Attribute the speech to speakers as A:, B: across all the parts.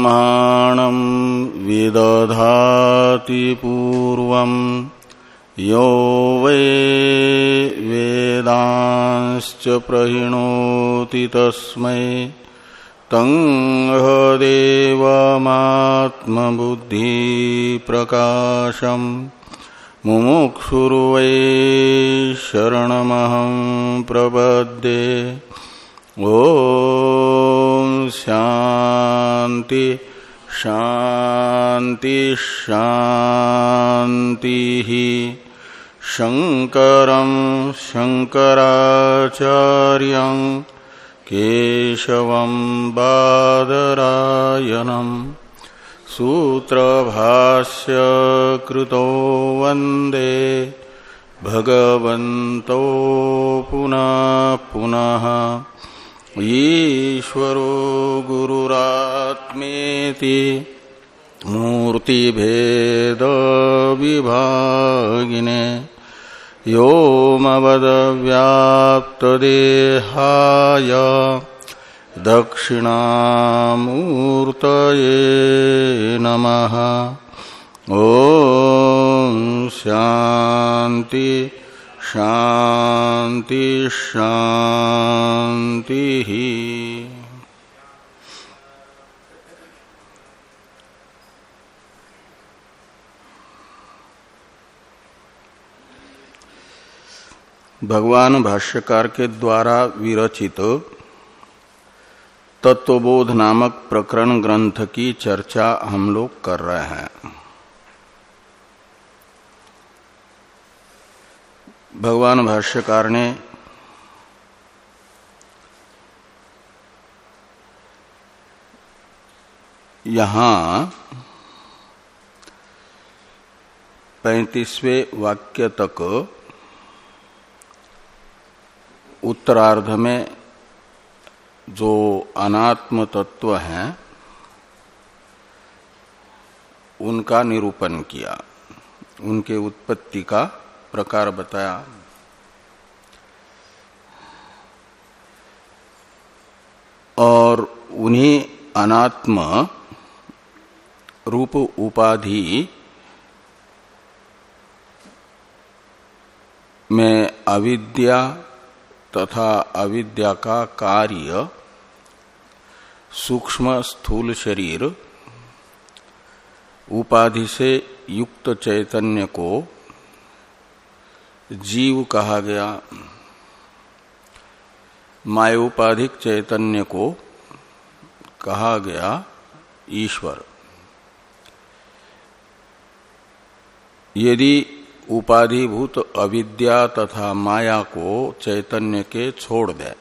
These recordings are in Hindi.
A: ब्रह्माणं विदधाति पूर्वम् यो वै वेदांश्च प्रहिणोति तस्मै। तङ्गदेवमात्मबुद्धिप्रकाशम् मुमुक्षुर्वै शरणमहं प्रपद्ये। ॐ शान्ति शान्ति शान्तिः शङ्करं शङ्कराचार्यं केशवं बादरायणम् सूत्रभाष्य कृतो वंदे भगवन्तो पुनः पुनः। ईश्वरो गुरुरात्मेति मूर्तिभेदविभागिने व्योमवदव्याप्तदेहाय दक्षिणामूर्तये नमः। ॐ शान्ति। शान्ति शान्तिः भगवान भाष्यकार के द्वारा विरचित तत्वबोध नामक प्रकरण ग्रंथ की चर्चा हम लोग कर रहे हैं। भगवान भाष्यकार ने यहाँ पैंतीसवें वाक्य तक उत्तरार्ध में जो अनात्म तत्व हैं, उनका निरूपण किया, उनके उत्पत्ति का प्रकार बताया। और उन्हीं अनात्म रूप उपाधि में अविद्या तथा अविद्या का कार्य सूक्ष्म स्थूल शरीर उपाधि से युक्त चैतन्य को जीव कहा गया। मायोपाधिक चैतन्य को कहा गया ईश्वर। यदि उपाधिभूत अविद्या तथा माया को चैतन्य के छोड़ दे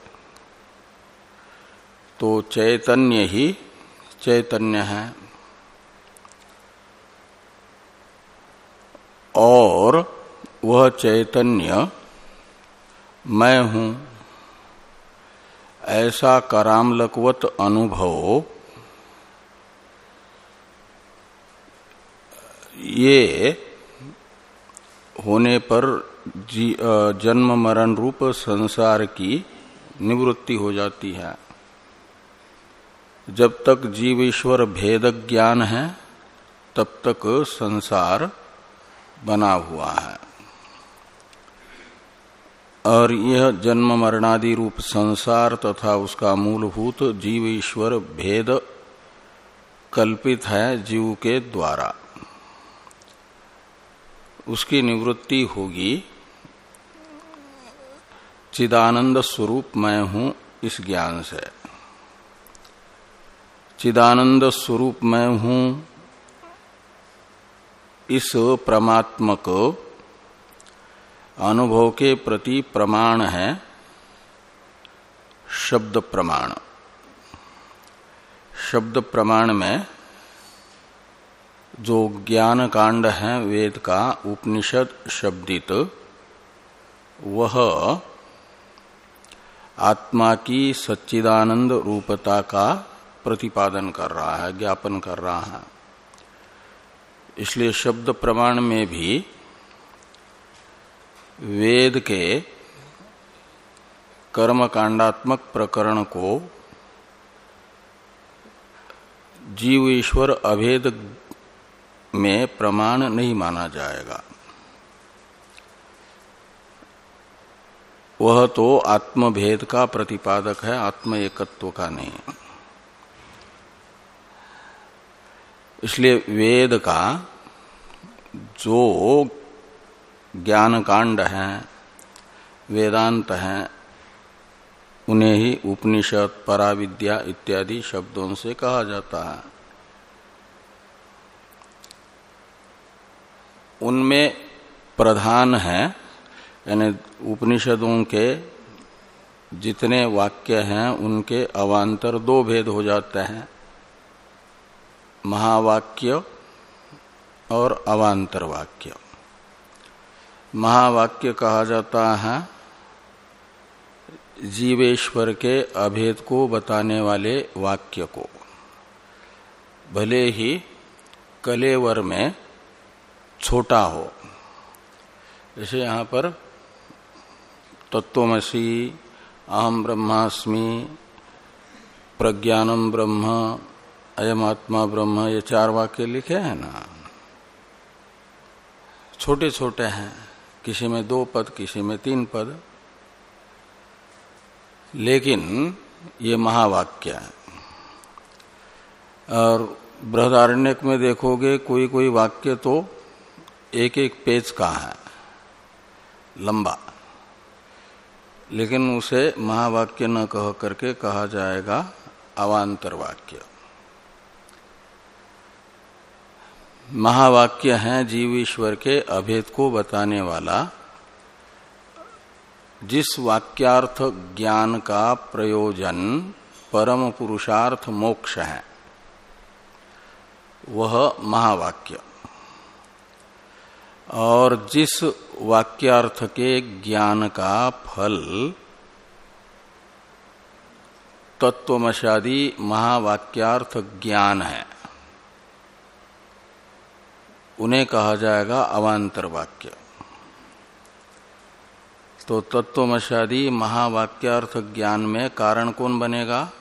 A: तो चैतन्य ही चैतन्य है। और वह चैतन्य, मैं हूँ। ऐसा करामलकवत अनुभव, ये होने पर जन्म मरण रूप संसार की निवृत्ति हो जाती है। जब तक जीव ईश्वर भेद ज्ञान है, तब तक संसार बना हुआ है। और यह जन्म मरणादि रूप संसार तथा उसका मूलभूत जीव ईश्वर भेद कल्पित है जीव के द्वारा। उसकी निवृत्ति होगी। चिदानंद स्वरूप मैं हूँ इस ज्ञान से। चिदानंद स्वरूप मैं हूँ इस परमात्मक अनुभव के प्रति प्रमाण है शब्द प्रमाण। शब्द प्रमाण में जो ज्ञान कांड है वेद का उपनिषद शब्दित, वह आत्मा की सच्चिदानंद रूपता का प्रतिपादन कर रहा है, ज्ञापन कर रहा है। इसलिए शब्द प्रमाण में भी वेद के कर्म कांडात्मक प्रकरण को जीव ईश्वर अभेद में प्रमाण नहीं माना जाएगा। वह तो आत्मभेद का प्रतिपादक है, आत्म एकत्व का नहीं। इसलिए वेद का जो ज्ञान कांड हैं, वेदांत हैं, उन्हें ही उपनिषद, पराविद्या इत्यादि शब्दों से कहा जाता है। उनमें प्रधान है, यानी उपनिषदों के जितने वाक्य हैं, उनके अवान्तर दो भेद हो जाते हैं, महावाक्य और अवान्तर वाक्य। महावाक्य कहा जाता है, जीवेश्वर के अभेद को बताने वाले वाक्य को। भले ही कलेवर में छोटा हो, जैसे यहाँ पर तत्वमसी अहम ब्रह्मास्मि प्रज्ञानम ब्रह्म अयम आत्मा ब्रह्म, ये चार वाक्य लिखे हैं ना। छोटे छोटे हैं। किसी में दो पद, किसी में तीन पद। लेकिन ये महावाक्य है। और बृहदारण्यक में देखोगे, कोई कोई वाक्य तो एक एक पेज का है, लंबा। लेकिन उसे महावाक्य न कह करके कहा जाएगा अवान्तर वाक्य। महावाक्य है जीव ईश्वर के अभेद को बताने वाला। जिस वाक्यार्थ ज्ञान का प्रयोजन परम पुरुषार्थ मोक्ष है, वह महावाक्य। और जिस वाक्यार्थ के ज्ञान का फल तत्वमशादी महावाक्यार्थ ज्ञान है उन्हें कहा जाएगा अवान्तर वाक्य तो तत्वमशादी महावाक्यार्थ ज्ञान में कारण कौन बनेगा?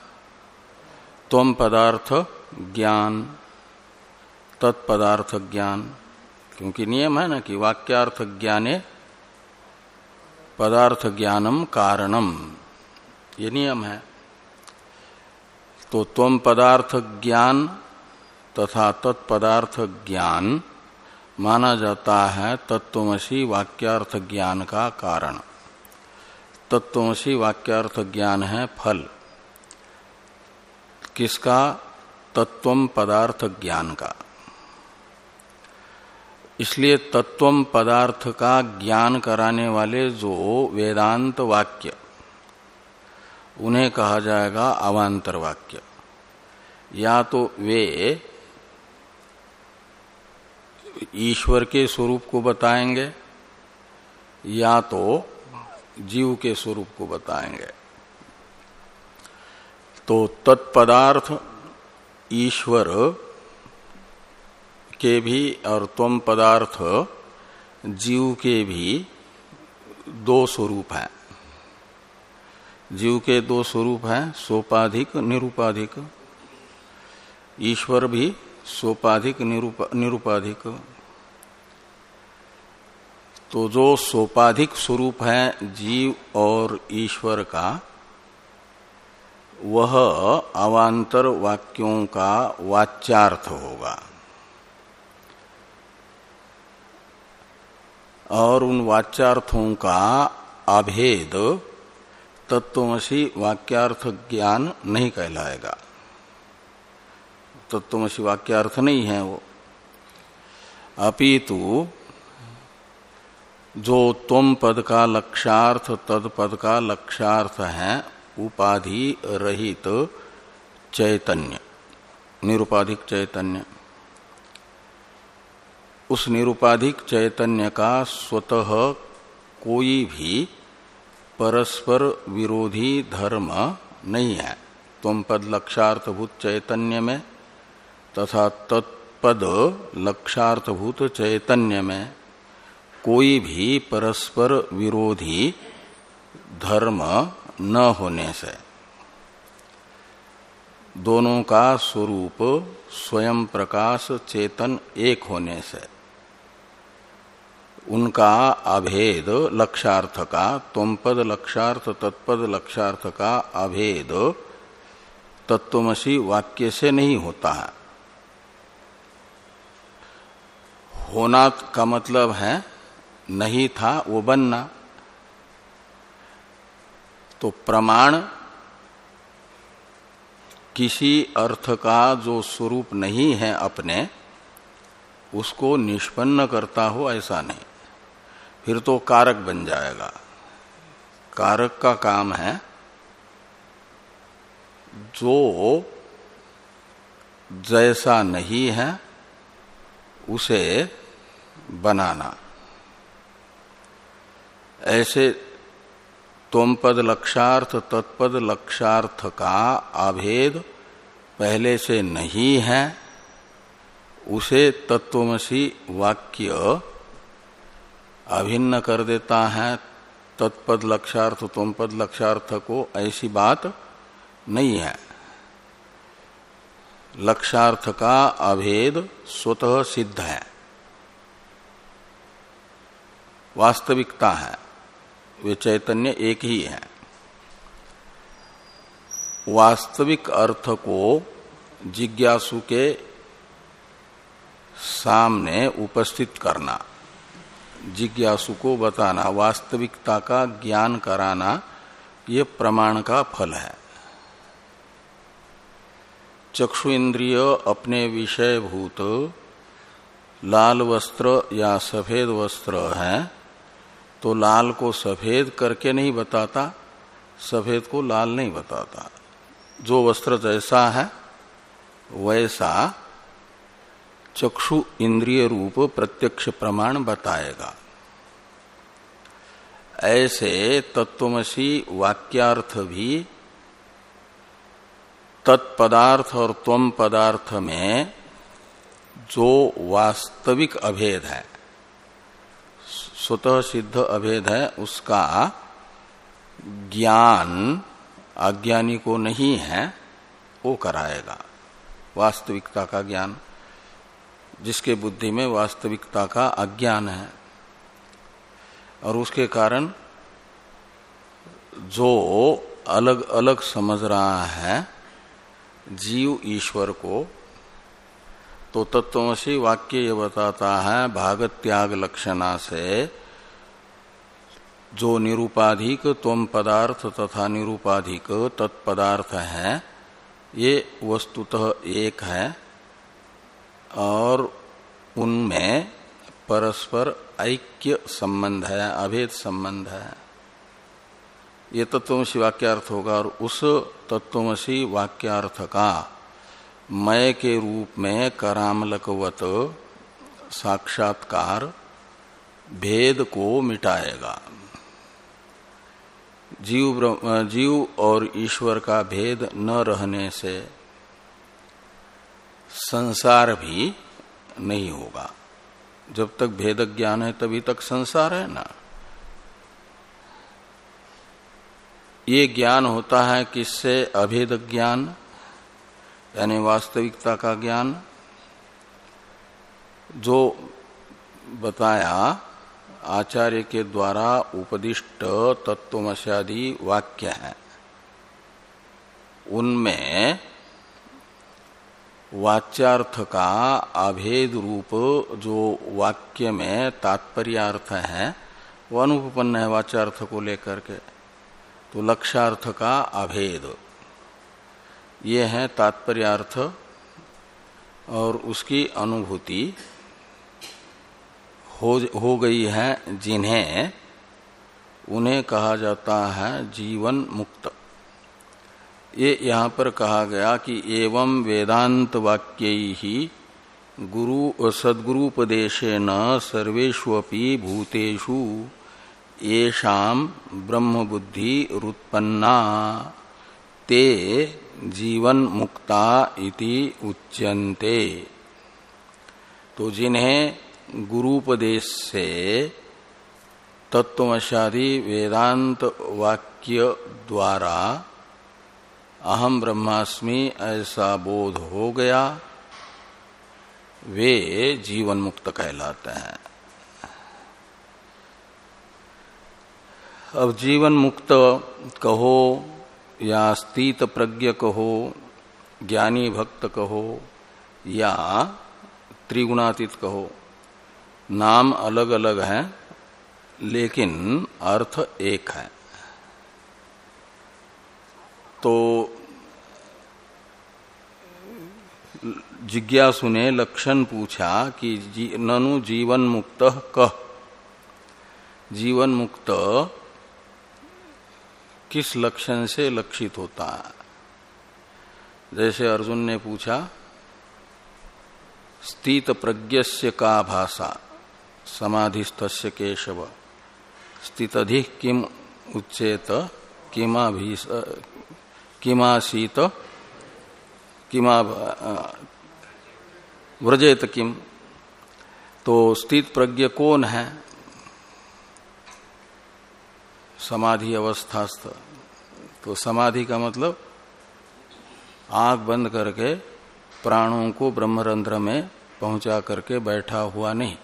A: तम पदार्थ ज्ञान, तत्पदार्थ ज्ञान, क्योंकि नियम है ना कि वाक्यार्थ ज्ञाने, पदार्थ ज्ञानम कारणम। ये नियम है। तो तम पदार्थ ज्ञान तथा तत्पदार्थ ज्ञान माना जाता है तत्वमसी वाक्यार्थ ज्ञान का कारण। तत्वमसी वाक्यार्थ ज्ञान है फल। किसका? तत्व पदार्थ ज्ञान का। इसलिए तत्व पदार्थ का ज्ञान कराने वाले जो वेदांत वाक्य, उन्हें कहा जाएगा अवान्तर वाक्य। या तो वे ईश्वर के स्वरूप को बताएँगे, या तो जीव के स्वरूप को बताएँगे। तो तत्पदार्थ ईश्वर के भी और तम पदार्थ जीव के भी दो स्वरूप हैं। जीव के दो स्वरूप हैं, सोपाधिक, निरूपाधिक। ईश्वर भी सोपाधिक निरूपाधिक। तो जो सोपाधिक स्वरूप है जीव और ईश्वर का, वह अवान्तर वाक्यों का वाच्यार्थ होगा। और उन वाच्यार्थों का अभेद तत्वमसी वाक्यार्थ ज्ञान नहीं कहलाएगा। तत्वमसी वाक्यार्थ नहीं है वो। अपितु, जो तुम पद का लक्षार्थ तद पद का लक्षार्थ है, उपाधि रहित चैतन्य, निरुपाधिक चैतन्य। उस निरुपाधिक चैतन्य का स्वतः कोई भी परस्पर विरोधी धर्म नहीं है। तुम पद लक्षार्थभूत चैतन्य में तथा तत्पद लक्षार्थभूत चैतन्य में कोई भी परस्पर विरोधी धर्म न होने से। दोनों का स्वरूप स्वयं प्रकाश चेतन एक होने से। उनका अभेद लक्षार्थ का तुमपद लक्षार्थ, तत्पद लक्षार्थ का अभेद तत्वमसी वाक्य से नहीं होता है। होना का मतलब है नहीं था, वो बनना। तो प्रमाण किसी अर्थ का जो स्वरूप नहीं है अपने, उसको निष्पन्न करता हो ऐसा नहीं। फिर तो कारक बन जाएगा। कारक का काम है जो जैसा नहीं है उसे बनाना। ऐसे तुम पद लक्षार्थ, तत्पद लक्षार्थ का अभेद पहले से नहीं है, उसे तत्वमसी वाक्य अभिन्न कर देता है। तत्पद लक्षार्थ तुम पद लक्षार्थ को ऐसी बात नहीं है। लक्षार्थ का अभेद स्वतः सिद्ध है। वास्तविकता है। वे चैतन्य एक ही है। वास्तविक अर्थ को जिज्ञासु के सामने उपस्थित करना, जिज्ञासु को बताना, वास्तविकता का ज्ञान कराना, ये प्रमाण का फल है। चक्षु इंद्रिय अपने विषय भूत लाल वस्त्र या सफ़ेद वस्त्र है तो लाल को सफ़ेद करके नहीं बताता, सफ़ेद को लाल नहीं बताता। जो वस्त्र जैसा है, वैसा चक्षु इंद्रिय रूप प्रत्यक्ष प्रमाण बताएगा। ऐसे तत्वमसी वाक्यार्थ भी तत्पदार्थ और त्वम पदार्थ में जो वास्तविक अभेद है, स्वतः सिद्ध अभेद है, उसका ज्ञान अज्ञानी को नहीं है, वो कराएगा। वास्तविकता का ज्ञान, जिसके बुद्धि में वास्तविकता का अज्ञान है। और उसके कारण जो अलग अलग समझ रहा है जीव ईश्वर को तो तत्वमसी वाक्य ये बताता है भागत त्याग लक्षणा से, जो निरूपाधिक तम पदार्थ तथा निरूपाधिक तत्पदार्थ है, ये वस्तुतः एक है, और उनमें परस्पर ऐक्य संबंध है, अभेद संबंध है। ये तत्वमसी वाक्यार्थ होगा और उस तत्वमसी वाक्यार्थ का मय के रूप में करामलकवत साक्षात्कार भेद को मिटाएगा। जीव जीव और ईश्वर का भेद न रहने से संसार भी नहीं होगा। जब तक भेद ज्ञान है तभी तक संसार है ना। ये ज्ञान होता है किससे? अभेद ज्ञान, यानी वास्तविकता का ज्ञान। जो बताया, आचार्य के द्वारा उपदिष्ट तत्वमशादी वाक्य है। उनमें वाच्यार्थ का अभेद रूप जो वाक्य में तात्पर्यार्थ है वो अनुपन्न है वाच्यार्थ को लेकर के। तो लक्ष्यार्थ का अभेद। ये है तात्पर्यार्थ और उसकी अनुभूति हो, हो गई है जिन्हें उन्हें कहा जाता है जीवन मुक्त। ये यहाँ पर कहा गया कि एवं वेदांत वाक्य ही गुरु सदगुरुपदेशेन सर्वेष्वपि भूतेषु। येषाम ब्रह्म बुद्धि रुत्पन्ना, ते जीवन मुक्ता इति उच्यन्ते। तो जिन्हें गुरुपदेश से तत्वशादी वेदांत वाक्य द्वारा अहम ब्रह्मास्मि ऐसा बोध हो गया, वे जीवन मुक्त कहलाते हैं। अब जीवन मुक्त कहो या स्थित प्रज्ञ कहो ज्ञानी भक्त कहो या त्रिगुणातीत कहो नाम अलग अलग हैं लेकिन अर्थ एक है। तो जिज्ञासु ने लक्षण पूछा कि जी, ननु जीवन मुक्त कह। जीवन मुक्त किस लक्षण से लक्षित होता है? जैसे अर्जुन ने पूछा, स्थित प्रज्ञस्य का भाषा समाधिस्थ केशव, स्थित अधिक किम उच्चेत, किमा किमासीत, किमा व्रजेत किम? तो स्थित प्रज्ञ कौन है? समाधि अवस्थास्थ तो समाधि का मतलब आँख बंद करके प्राणों को ब्रह्मरंध्र में पहुँचा करके बैठा हुआ नहीं।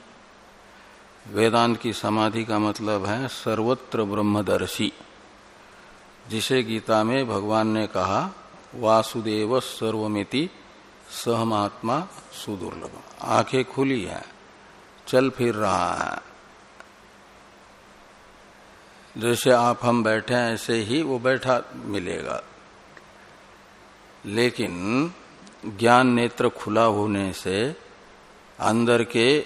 A: वेदांत की समाधि का मतलब है सर्वत्र ब्रह्मदर्शी, जिसे गीता में भगवान ने कहा, वासुदेव सर्वमिति सहमात्मा सुदुर्लभ। आँखें खुली है, चल फिर रहा है। जैसे आप हम बैठे हैं, ऐसे ही वो बैठा मिलेगा। लेकिन ज्ञान नेत्र खुला होने से, अंदर के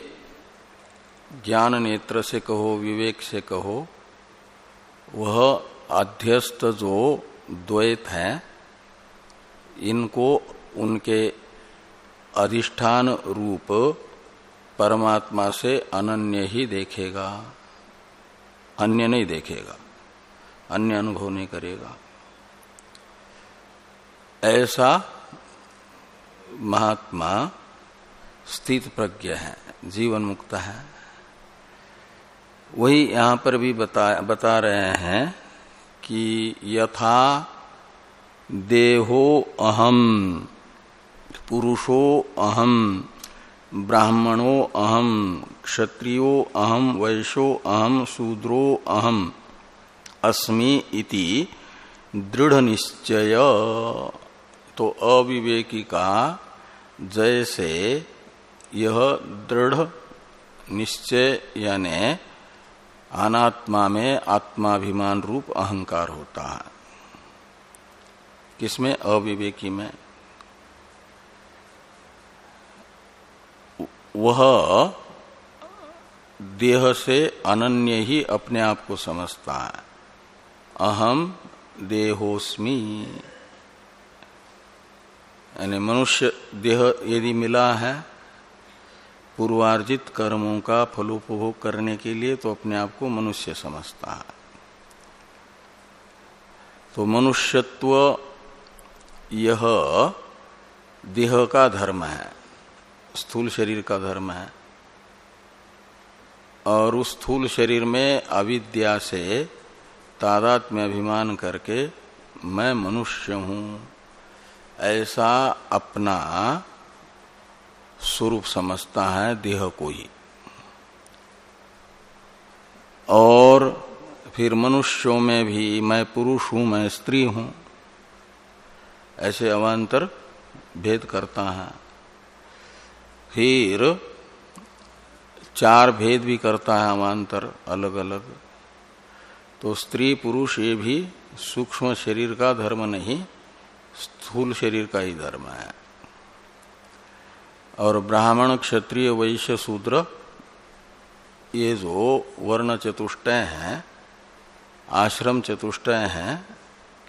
A: ज्ञान नेत्र से कहो, विवेक से कहो, वह अध्यस्त जो द्वैत है, इनको उनके अधिष्ठान रूप परमात्मा से अनन्य ही देखेगा। अन्य नहीं देखेगा, अन्य अनुभव नहीं करेगा। ऐसा महात्मा स्थित प्रज्ञ है, जीवन मुक्त है। वही यहाँ पर भी बता बता रहे हैं कि यथा देहो अहम, पुरुषो अहम। ब्राह्मणो अहम, क्षत्रियो अहम, वैश्यो अहम, शूद्रो अहम, अस्मि इति दृढ़ निश्चय तो अविवेकी का जैसे यह दृढ़, निश्चय यानी अनात्मा में आत्माभिमान रूप अहंकार होता है। किसमें? अविवेकी में। वह देह से अनन्य ही अपने आप को समझता है। अहम देहोस्मी। यानी मनुष्य देह यदि मिला है, पूर्वार्जित कर्मों का फलोपभोग करने के लिए तो अपने आप को मनुष्य समझता है। तो मनुष्यत्व यह देह का धर्म है। स्थूल शरीर का धर्म है। और उस स्थूल शरीर में अविद्या से तादात में अभिमान करके मैं मनुष्य हूँ। ऐसा अपना स्वरूप समझता है देह को ही। और फिर मनुष्यों में भी मैं पुरुष हूँ, मैं स्त्री हूँ। ऐसे अवान्तर भेद करता है। फिर चार भेद भी करता है अमांतर अलग अलग तो स्त्री पुरुष ये भी सूक्ष्म शरीर का धर्म नहीं, स्थूल शरीर का ही धर्म है। और ब्राह्मण क्षत्रिय वैश्य शूद्र, ये जो वर्ण चतुष्टय हैं, आश्रम चतुष्टय हैं,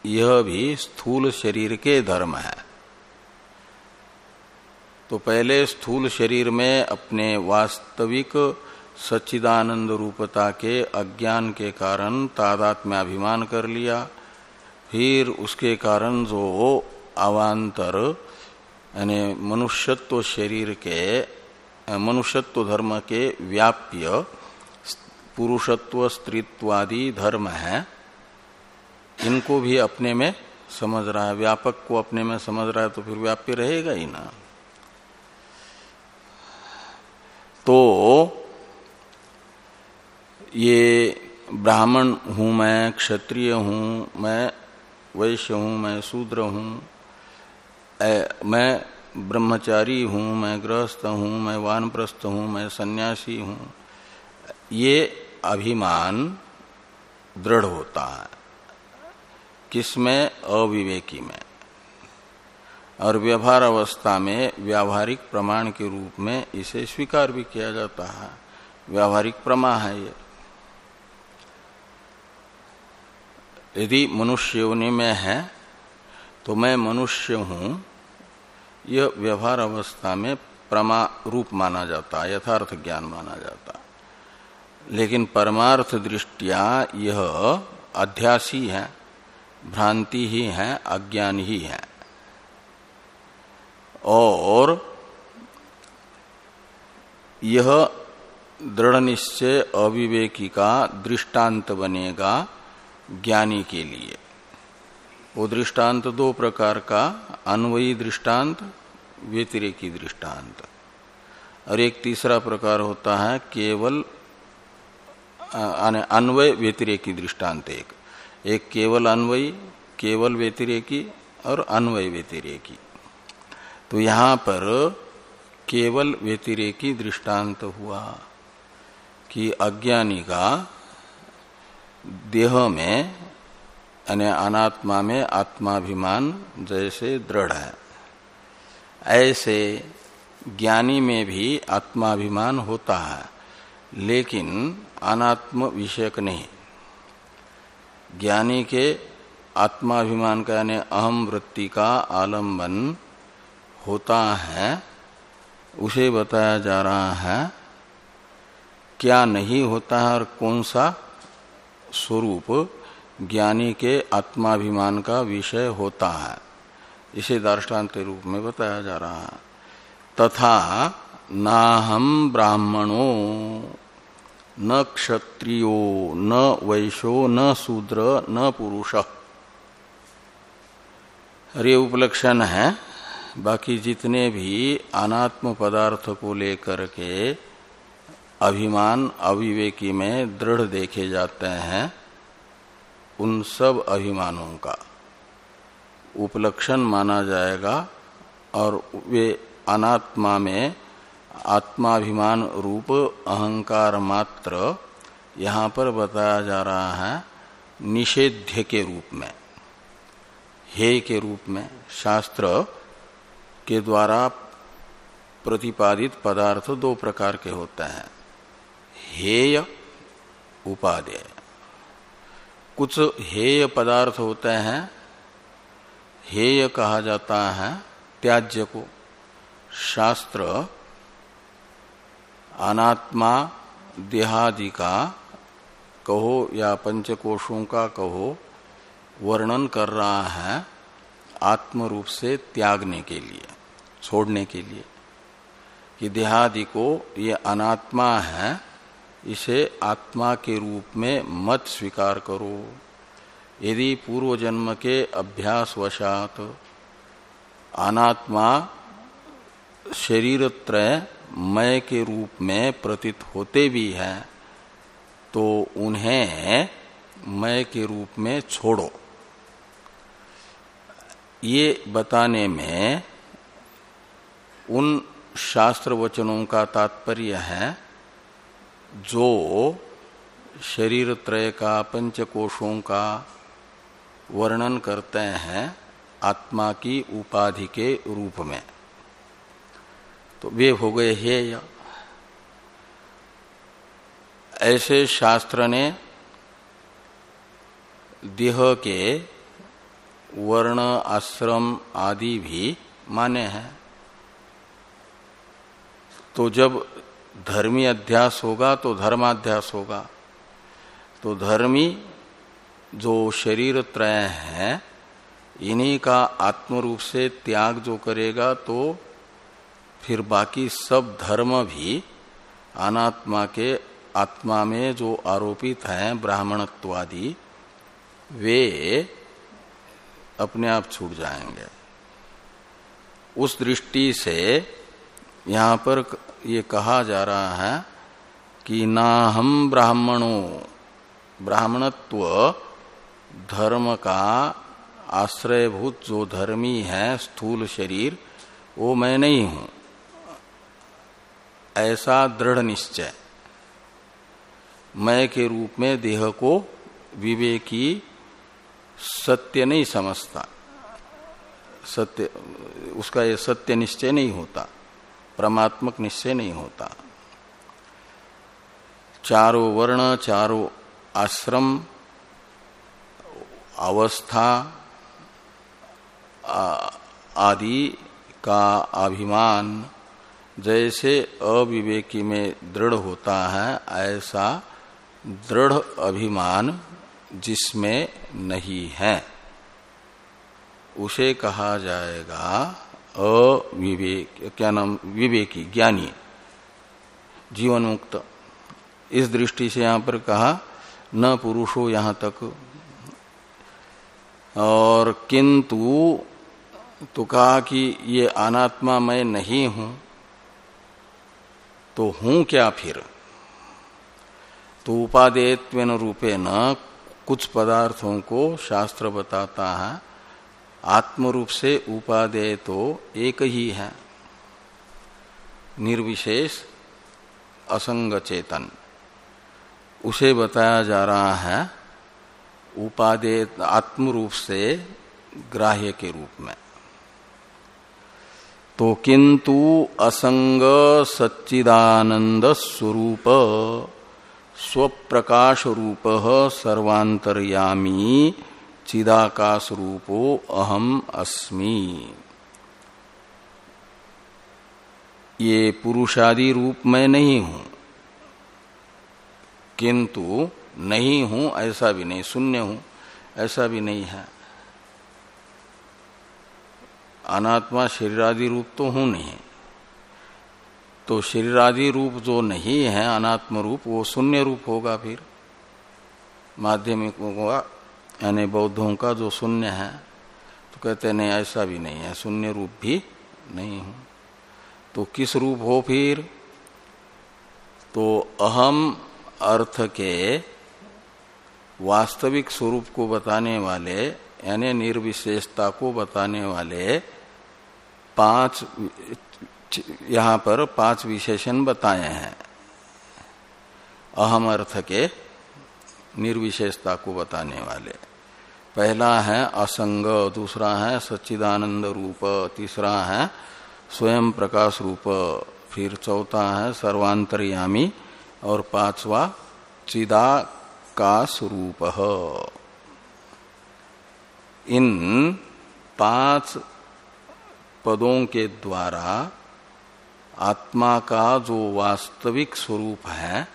A: यह भी स्थूल शरीर के धर्म है। तो पहले स्थूल शरीर में अपने वास्तविक सच्चिदानंद रूपता के अज्ञान के कारण तादात्म्य अभिमान कर लिया। फिर उसके कारण जो अवान्तर, यानी मनुष्यत्व शरीर के, मनुष्यत्व धर्म के व्याप्य, पुरुषत्व, स्त्रीत्वादि धर्म है, इनको भी अपने में समझ रहा है। व्यापक को अपने में समझ रहा है तो फिर व्याप्य रहेगा ही ना। तो ये ब्राह्मण हूँ मैं, क्षत्रिय हूँ मैं, वैश्य हूँ मैं, शूद्र हूँ मैं ब्रह्मचारी हूँ, मैं गृहस्थ हूँ, मैं वानप्रस्थ हूँ, मैं सन्यासी हूँ। ये अभिमान दृढ़ होता है, किसमें? अविवेकी में। और व्यवहार अवस्था में व्यावहारिक प्रमाण के रूप में इसे स्वीकार भी किया जाता है। व्यावहारिक प्रमा है ये। यदि मनुष्य में है तो मैं मनुष्य हूँ। यह व्यवहार अवस्था में प्रमा रूप माना जाता है, यथार्थ ज्ञान माना जाता लेकिन परमार्थ दृष्टिया यह अध्यासी है, भ्रांति ही है, अज्ञान ही है। और यह दृढ़ निश्चय अविवेकी का दृष्टांत बनेगा ज्ञानी के लिए। वो दृष्टांत दो प्रकार का, अन्वयी दृष्टांत, व्यतिरेकी दृष्टांत। और एक तीसरा प्रकार होता है केवल अन्वय, व्यतिरेकी दृष्टांत एक। एक केवल अन्वयी, केवल व्यतिरेकी और अन्वय व्यतिरेकी। तो यहाँ पर केवल व्यतिरेकी दृष्टांत हुआ कि अज्ञानी का देह में, यानी अनात्मा में आत्माभिमान जैसे दृढ़ है। ऐसे ज्ञानी में भी आत्माभिमान होता है, लेकिन अनात्म विषयक नहीं। ज्ञानी के आत्माभिमान का, यानी अहम वृत्ति का आलंबन होता है, उसे बताया जा रहा है, क्या नहीं होता है और कौन सा स्वरूप ज्ञानी के आत्माभिमान का विषय होता है, इसे दार्ष्टान्त रूप में बताया जा रहा है। तथा ना हम ब्राह्मणों, न क्षत्रियो, न वैश्यो न शूद्र, न पुरुष। अरे, उपलक्षण है। बाकी जितने भी अनात्म पदार्थ को लेकर के अभिमान, अविवेकी में दृढ़ देखे जाते हैं, उन सब अभिमानों का। उपलक्षण माना जाएगा और वे अनात्मा में आत्माभिमान रूप, अहंकार मात्र यहाँ पर बताया जा रहा है, निषेध्य के रूप में। हे के रूप में। शास्त्र के द्वारा प्रतिपादित पदार्थ दो प्रकार के होते हैं। हेय, उपादेय। कुछ हेय पदार्थ होते हैं, हेय कहा जाता है त्याज्य को। शास्त्र, अनात्मा, देहादि का कहो या पंचकोशों का कहो वर्णन कर रहा है। आत्म रूप से त्यागने के लिए, छोड़ने के लिए, कि देहादि को ये अनात्मा है, इसे आत्मा के रूप में मत स्वीकार करो। यदि पूर्व जन्म के अभ्यास वशात अनात्मा शरीर त्रय मय के रूप में प्रतीत होते भी हैं तो उन्हें मय के रूप में छोड़ो। ये बताने में उन शास्त्र वचनों का तात्पर्य है, जो शरीर त्रय का, पंचकोशों का वर्णन करते हैं आत्मा की उपाधि के रूप में। तो वे हो गए हेय। ऐसे शास्त्र ने देह के वर्ण, आश्रम आदि भी माने हैं। तो जब धर्मी अध्यास होगा तो धर्माध्यास होगा। तो धर्मी जो शरीर त्रय है, इन्हीं का आत्म रूप से त्याग जो करेगा तो फिर बाकी सब धर्म भी अनात्मा के आत्मा में जो आरोपित हैं, ब्राह्मणत्वादि, वे अपने आप छूट जाएँगे। उस दृष्टि से यहाँ पर ये कहा जा रहा है कि ना हम ब्राह्मणों, ब्राह्मणत्व धर्म का आश्रयभूत जो धर्मी है, स्थूल शरीर, वो मैं नहीं हूँ। ऐसा दृढ़ निश्चय। मैं के रूप में देह को विवेकी सत्य नहीं समझता। सत्य, उसका ये सत्य निश्चय नहीं होता। परमात्मक निश्चय नहीं होता। चारों वर्ण, चारों आश्रम, अवस्था आदि का अभिमान जैसे अविवेकी में दृढ़ होता है, ऐसा दृढ़ अभिमान जिसमें नहीं है। उसे कहा जाएगा अविवेक, क्या नाम? विवेकी, ज्ञानी। जीवन मुक्त इस दृष्टि से यहाँ पर कहा, न पुरुषो यहाँ तक। और किंतु तो कहा कि ये अनात्मा मैं नहीं हूँ तो हूँ क्या फिर? तो उपादेयत्व रूपे न कुछ पदार्थों को शास्त्र बताता है। आत्म रूप से उपादेय तो एक ही है। निर्विशेष असंग चेतन उसे बताया जा रहा है उपादेय आत्म रूप से ग्राह्य के रूप में। तो किंतु असंग सच्चिदानंद स्वरूप स्वप्रकाश रूप सर्वांतर्यामी चिदाकाश रूपो अहम अस्मि। ये पुरुषादि रूप मैं नहीं हूँ, किंतु नहीं हूँ, ऐसा भी नहीं, शून्य हूँ, ऐसा भी नहीं है। अनात्मा शरीरादि रूप तो हूँ नहीं। तो शरीरादि रूप जो नहीं है अनात्म रूप वो शून्य रूप होगा फिर। माध्यमिकों का, यानी बौद्धों का जो शून्य है तो कहते नहीं, ऐसा भी नहीं है, शून्य रूप भी नहीं हूँ। तो किस रूप हो फिर? तो अहम अर्थ के वास्तविक स्वरूप को बताने वाले, यानी निर्विशेषता को बताने वाले पाँच, यहाँ पर पाँच विशेषण बताए हैं। अहम अर्थ के निर्विशेषता को बताने वाले। पहला है असंग, दूसरा है सच्चिदानंद रूप, तीसरा है स्वयं प्रकाश रूप, फिर चौथा है सर्वांतरयामी और पांचवा चिदा का स्वरूप इन पाँच पदों के द्वारा आत्मा का जो वास्तविक स्वरूप है,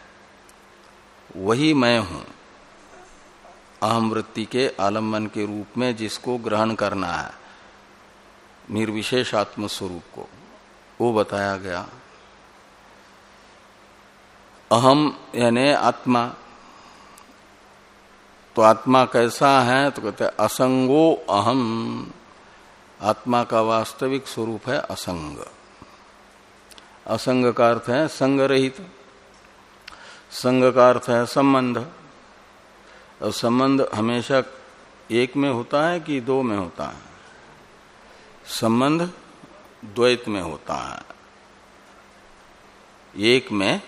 A: वही मैं हूँ। अहम वृत्ति के आलंबन के रूप में जिसको ग्रहण करना है, निर्विशेष आत्म स्वरूप को, वो बताया गया। अहम यानी आत्मा। तो आत्मा कैसा है? तो कहते असंगो अहम। आत्मा का वास्तविक स्वरूप है असंग। असंग का अर्थ है संग रहित संग का अर्थ है संबंध। और संबंध हमेशा एक में होता है कि दो में होता है? संबंध द्वैत में होता है। एक में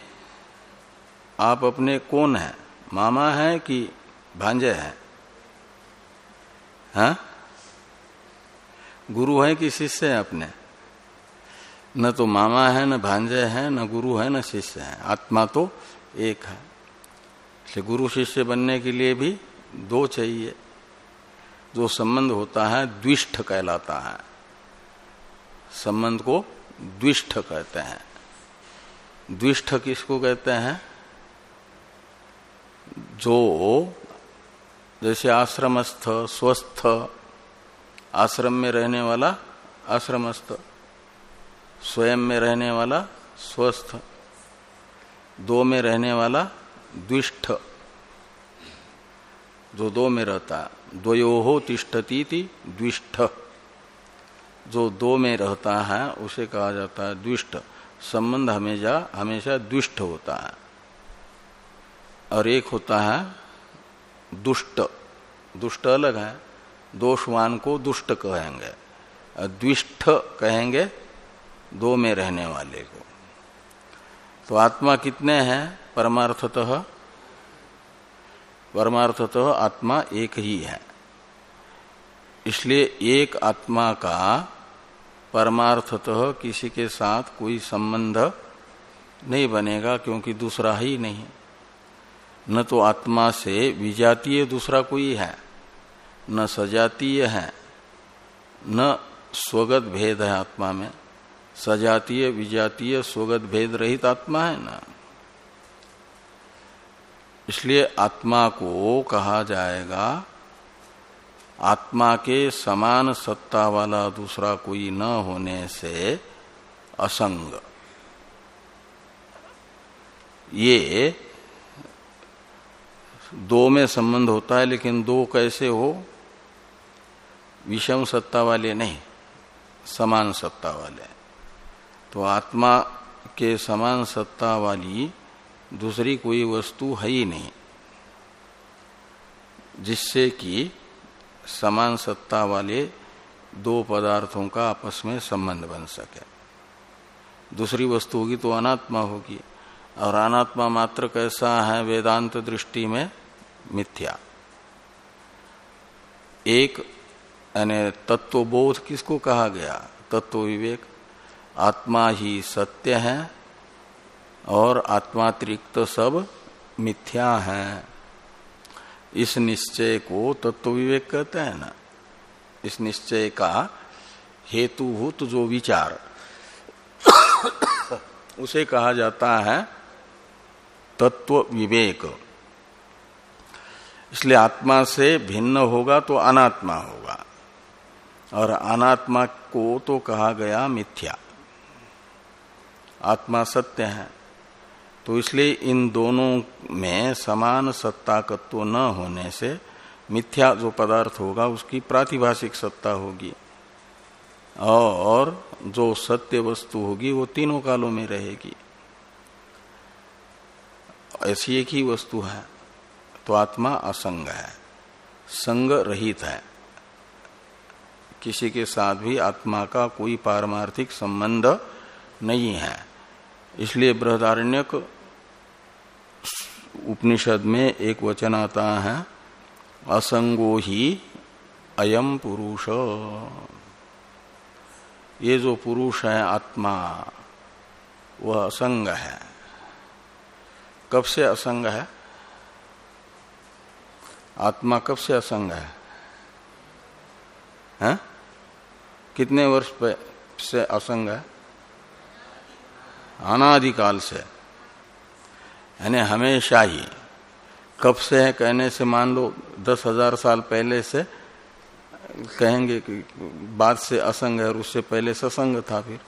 A: आप अपने कौन है? मामा है कि भांजे है? हा? गुरु है कि शिष्य है अपने? न तो मामा है, न भांजे है, न गुरु है, न शिष्य है। आत्मा तो एक है। इसलिए गुरु शिष्य बनने के लिए भी दो चाहिए। जो संबंध होता है, द्विष्ठ कहलाता है। संबंध को द्विष्ठ कहते हैं। द्विष्ठ किसको कहते हैं? जो जैसे आश्रमस्थ, स्वस्थ आश्रम में रहने वाला आश्रमस्थ, स्वयं में रहने वाला स्वस्थ, दो में रहने वाला द्विष्ठ जो दो में रहता है द्वयो हो तिष्ठती थी द्विष्ठ जो दो में रहता है, उसे कहा जाता है द्विष्ट संबंध हमेशा हमेशा द्विष्ट होता है। और एक होता है दुष्ट। दुष्ट अलग है। दोषवान को दुष्ट कहेंगे, द्विष्ठ कहेंगे दो में रहने वाले को। तो आत्मा कितने हैं? परमार्थतः परमार्थतः आत्मा एक ही है। इसलिए एक आत्मा का परमार्थतः किसी के साथ कोई संबंध नहीं बनेगा क्योंकि दूसरा ही नहीं। न तो आत्मा से विजातीय दूसरा कोई है। न सजातीय है, न स्वगत भेद है आत्मा में। सजातीय, विजातीय, स्वगत भेद रहित आत्मा है ना। इसलिए आत्मा को कहा जाएगा, आत्मा के समान सत्ता वाला दूसरा कोई न होने से असंग। ये दो में संबंध होता है, लेकिन दो कैसे हो? विषम सत्ता वाले नहीं, समान सत्ता वाले तो आत्मा के समान सत्ता वाली दूसरी कोई वस्तु है ही नहीं, जिससे कि समान सत्ता वाले दो पदार्थों का आपस में संबंध बन सके। दूसरी वस्तु होगी तो अनात्मा होगी, और अनात्मा मात्र कैसा है वेदांत दृष्टि में? मिथ्या। एक यानी तत्वबोध किसको कहा गया? तत्व विवेक आत्मा ही सत्य है और आत्मातिरिक्त सब मिथ्या है। इस निश्चय को तत्व विवेक कहते हैं ना। इस निश्चय का हेतुभूत जो विचार उसे कहा जाता है तत्व विवेक इसलिए आत्मा से भिन्न होगा तो अनात्मा होगा। और अनात्मा को तो कहा गया मिथ्या। आत्मा सत्य है। तो इसलिए इन दोनों में समान सत्ता सत्ताकत्व न होने से मिथ्या जो पदार्थ होगा, उसकी प्रातिभाषिक सत्ता होगी। और जो सत्य वस्तु होगी, वो तीनों कालों में रहेगी। ऐसी एक ही वस्तु है। तो आत्मा असंग है। संग रहित है। किसी के साथ भी आत्मा का कोई पारमार्थिक संबंध नहीं है। इसलिए बृहदारण्यक उपनिषद में एक वचन आता है, असंगो ही अयम पुरुष। ये जो पुरुष है आत्मा, वह असंग है। कब से असंग है? आत्मा कब से असंग है? हैं? कितने वर्ष से असंग है? अनादिकाल से। यानी हमेशा ही। कब से है कहने से मान लो, दस हज़ार साल पहले से कहेंगे कि बाद से असंग है और उससे पहले ससंग था फिर।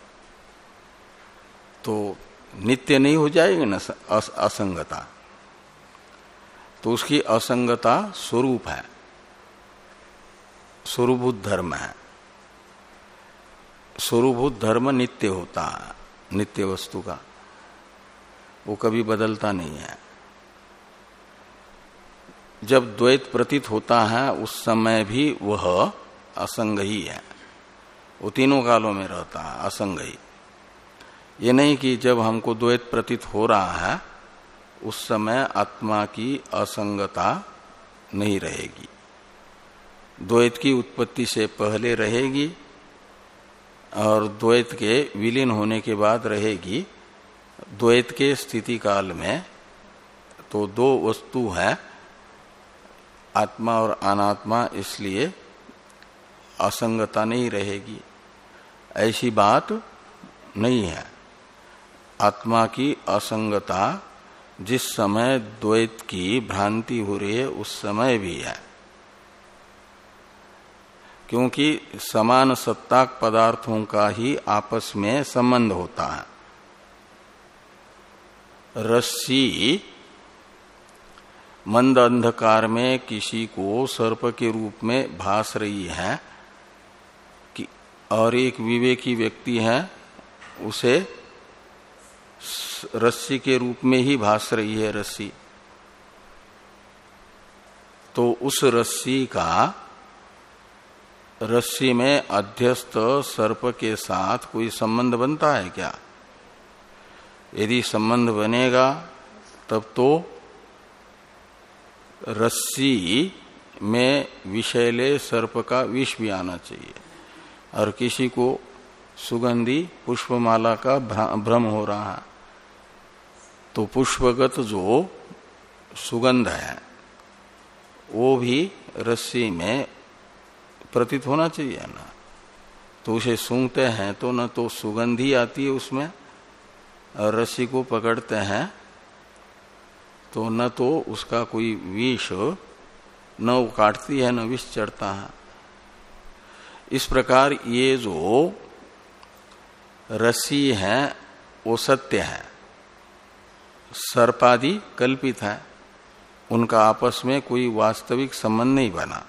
A: तो नित्य नहीं हो जाएगी ना असंगता। तो उसकी असंगता स्वरूप है। स्वरूभूत धर्म है। स्वरूभूत धर्म नित्य होता है, नित्य वस्तु का। वो कभी बदलता नहीं है। जब द्वैत प्रतीत होता है, उस समय भी वह असंग ही। है वो तीनों कालों में रहता है असंग ही ये नहीं कि जब हमको द्वैत प्रतीत हो रहा है, उस समय आत्मा की असंगता नहीं रहेगी। द्वैत की उत्पत्ति से पहले रहेगी और द्वैत के विलीन होने के बाद रहेगी। द्वैत के स्थिति काल में तो दो वस्तु है, आत्मा और अनात्मा, इसलिए असंगता नहीं रहेगी। ऐसी बात नहीं है। आत्मा की असंगता जिस समय द्वैत की भ्रांति हो रही है, उस समय भी है। क्योंकि समान सत्ताक पदार्थों का ही आपस में संबंध होता है। रस्सी, मंद अंधकार में किसी को सर्प के रूप में भास रही है कि, और एक विवेकी व्यक्ति है, उसे रस्सी के रूप में ही भास रही है रस्सी। तो उस रस्सी का रस्सी में अध्यस्त सर्प के साथ कोई संबंध बनता है क्या? यदि संबंध बनेगा, तब तो रस्सी में विषैले सर्प का विष भी आना चाहिए। और किसी को सुगंधी पुष्पमाला का भ्रम हो रहा है तो पुष्पगत जो सुगंध है, वो भी रस्सी में प्रतीत होना चाहिए ना। तो उसे सूंघते हैं तो न तो सुगंधी आती है उसमें, और रस्सी को पकड़ते हैं तो न तो उसका कोई विष न काटती है, न विष चढ़ता है। इस प्रकार ये जो रस्सी है, वो सत्य है। सर्पादि कल्पित है। उनका आपस में कोई वास्तविक संबंध नहीं बना।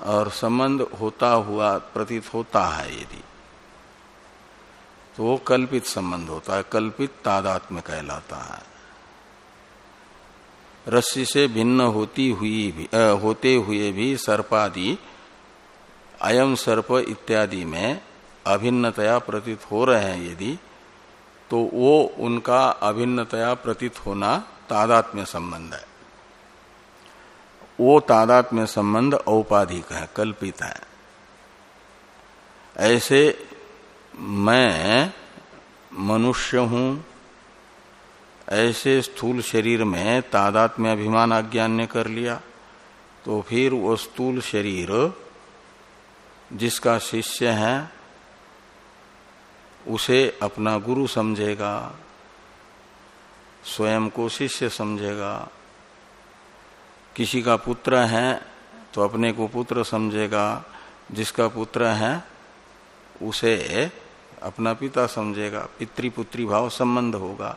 A: और संबंध होता हुआ प्रतीत होता है यदि। तो वो कल्पित संबंध होता है कल्पित तादात्म्य कहलाता है। रस्सी से भिन्न होती हुई भी आ, होते हुए भी सर्पादि अयम सर्प इत्यादि में अभिन्नतया प्रतीत हो रहे हैं यदि तो वो उनका अभिन्नतया प्रतीत होना तादात्म्य संबंध है। वो तादात्म्य संबंध औपाधिक है, कल्पित है। ऐसे मैं मनुष्य हूँ, ऐसे स्थूल शरीर में तादात्म्य अभिमान अज्ञान ने कर लिया तो फिर वो स्थूल शरीर जिसका शिष्य है, उसे अपना गुरु समझेगा, स्वयं को शिष्य समझेगा। किसी का पुत्र है तो अपने को पुत्र समझेगा। जिसका पुत्र है उसे अपना पिता समझेगा। पितृपुत्री भाव संबंध होगा।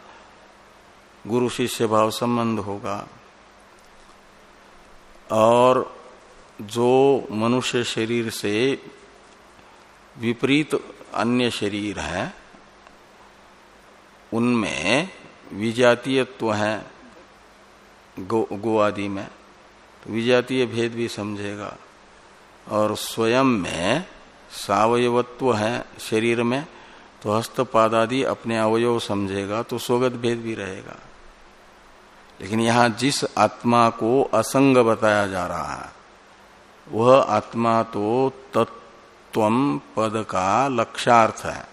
A: गुरु शिष्य भाव संबंध होगा। और जो मनुष्य शरीर से विपरीत अन्य शरीर है उनमें विजातीयत्व है गो, गो आदि में। विजातीय भेद भी समझेगा। और स्वयं में सावयवत्व है शरीर में तो हस्तपाद आदि अपने अवयव समझेगा तो स्वगत भेद भी रहेगा। लेकिन यहाँ जिस आत्मा को असंग बताया जा रहा है, वह आत्मा तो तत्व पद का लक्षार्थ है,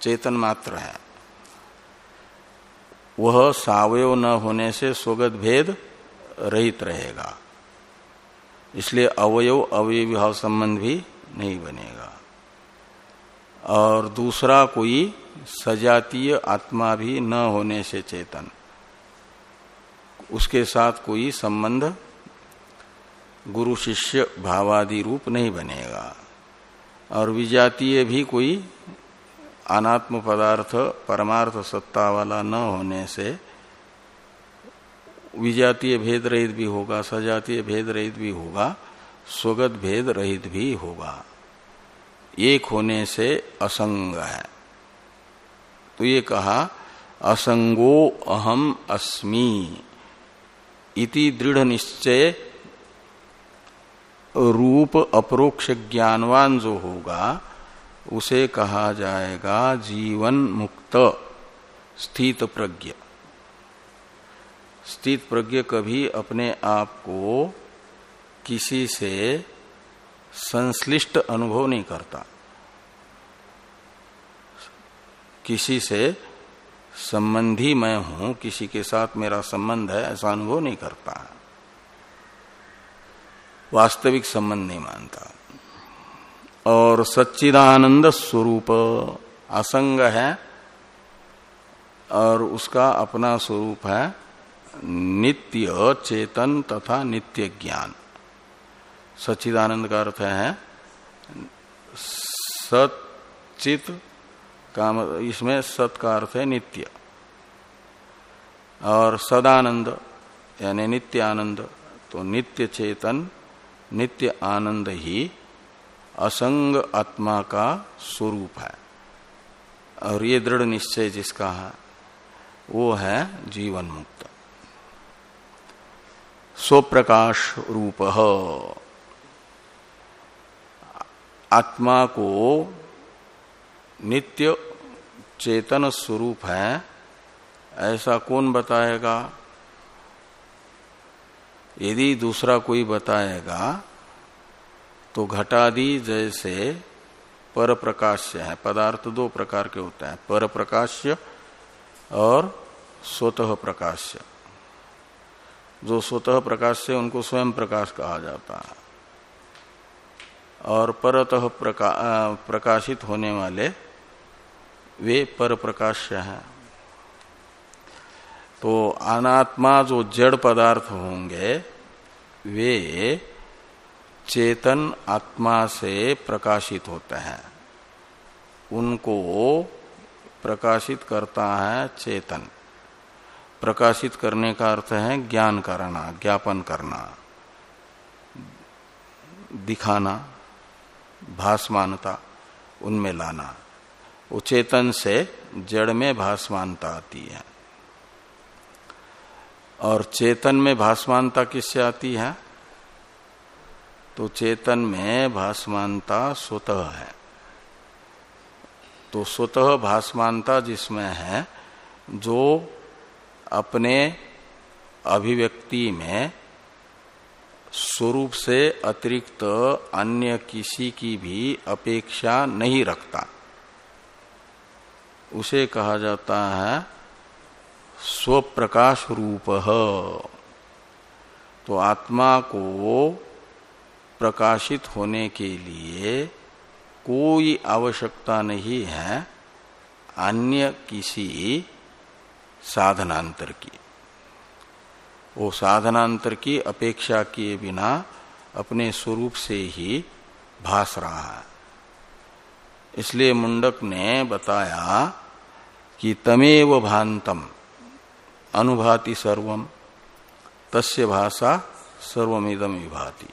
A: चेतन मात्र है। वह सावयव न होने से स्वगत भेद रहित रहेगा। इसलिए अवयव अवय भाव संबंध भी नहीं बनेगा। और दूसरा कोई सजातीय आत्मा भी न होने से चेतन। उसके साथ कोई संबंध गुरु शिष्य भावादि रूप नहीं बनेगा। और विजातीय भी कोई अनात्म पदार्थ, परमार्थ सत्ता वाला न होने से विजातीय भेद रहित भी होगा, सजातीय भेद रहित भी होगा, स्वगत भेद रहित भी होगा। एक होने से असंग है। तो ये कहा, असंगो अहम अस्मि। इति दृढ़ निश्चय रूप अप्रोक्ष ज्ञानवान जो होगा, उसे कहा जाएगा जीवन मुक्त स्थित प्रज्ञ। स्थित प्रज्ञ कभी अपने आप को किसी से संश्लिष्ट अनुभव नहीं करता। किसी से संबंधी मैं हूँ, किसी के साथ मेरा संबंध है, ऐसा अनुभव नहीं करता। वास्तविक संबंध नहीं मानता। और सच्चिदानंद स्वरूप असंग है और उसका अपना स्वरूप है नित्य चेतन तथा नित्य ज्ञान। सच्चिदानंद का अर्थ है सचित का इसमें सत का अर्थ है नित्य। और सदानंद, यानी नित्य आनंद तो नित्य चेतन, नित्य आनंद ही असंग आत्मा का स्वरूप है। और ये दृढ़ निश्चय जिसका है, वो है जीवन मुक्त स्वप्रकाश रूप आत्मा को नित्य चेतन स्वरूप है, ऐसा कौन बताएगा? यदि दूसरा कोई बताएगा तो घटादि जैसे पर प्रकाश्य है। पदार्थ दो प्रकार के होते हैं पर प्रकाश्य और स्वतः प्रकाश्य। जो स्वतः प्रकाश से उनको स्वयं प्रकाश कहा जाता है। और परतः प्रका, प्रकाशित होने वाले वे पर प्रकाश्य हैं। तो अनात्मा जो जड़ पदार्थ होंगे वे चेतन आत्मा से प्रकाशित होते हैं। उनको प्रकाशित करता है चेतन। प्रकाशित करने का अर्थ है ज्ञान करना, ज्ञापन करना, दिखाना, भासमानता उनमें लाना। उचेतन से जड़ में भासमानता आती है। और चेतन में भासमानता किससे आती है? तो चेतन में भासमानता स्वतः है। तो स्वतः भासमानता जिसमें है, जो अपने अभिव्यक्ति में स्वरूप से अतिरिक्त अन्य किसी की भी अपेक्षा नहीं रखता। उसे कहा जाता है स्वप्रकाश रूप तो आत्मा को प्रकाशित होने के लिए कोई आवश्यकता नहीं है। अन्य किसी साधनांतर की। वो साधनांतर की अपेक्षा किए बिना अपने स्वरूप से ही भास रहा है। इसलिए मुंडक ने बताया कि तमेव भांतम, अनुभाति सर्वम, तस्य भाषा सर्वमिदम विभाति।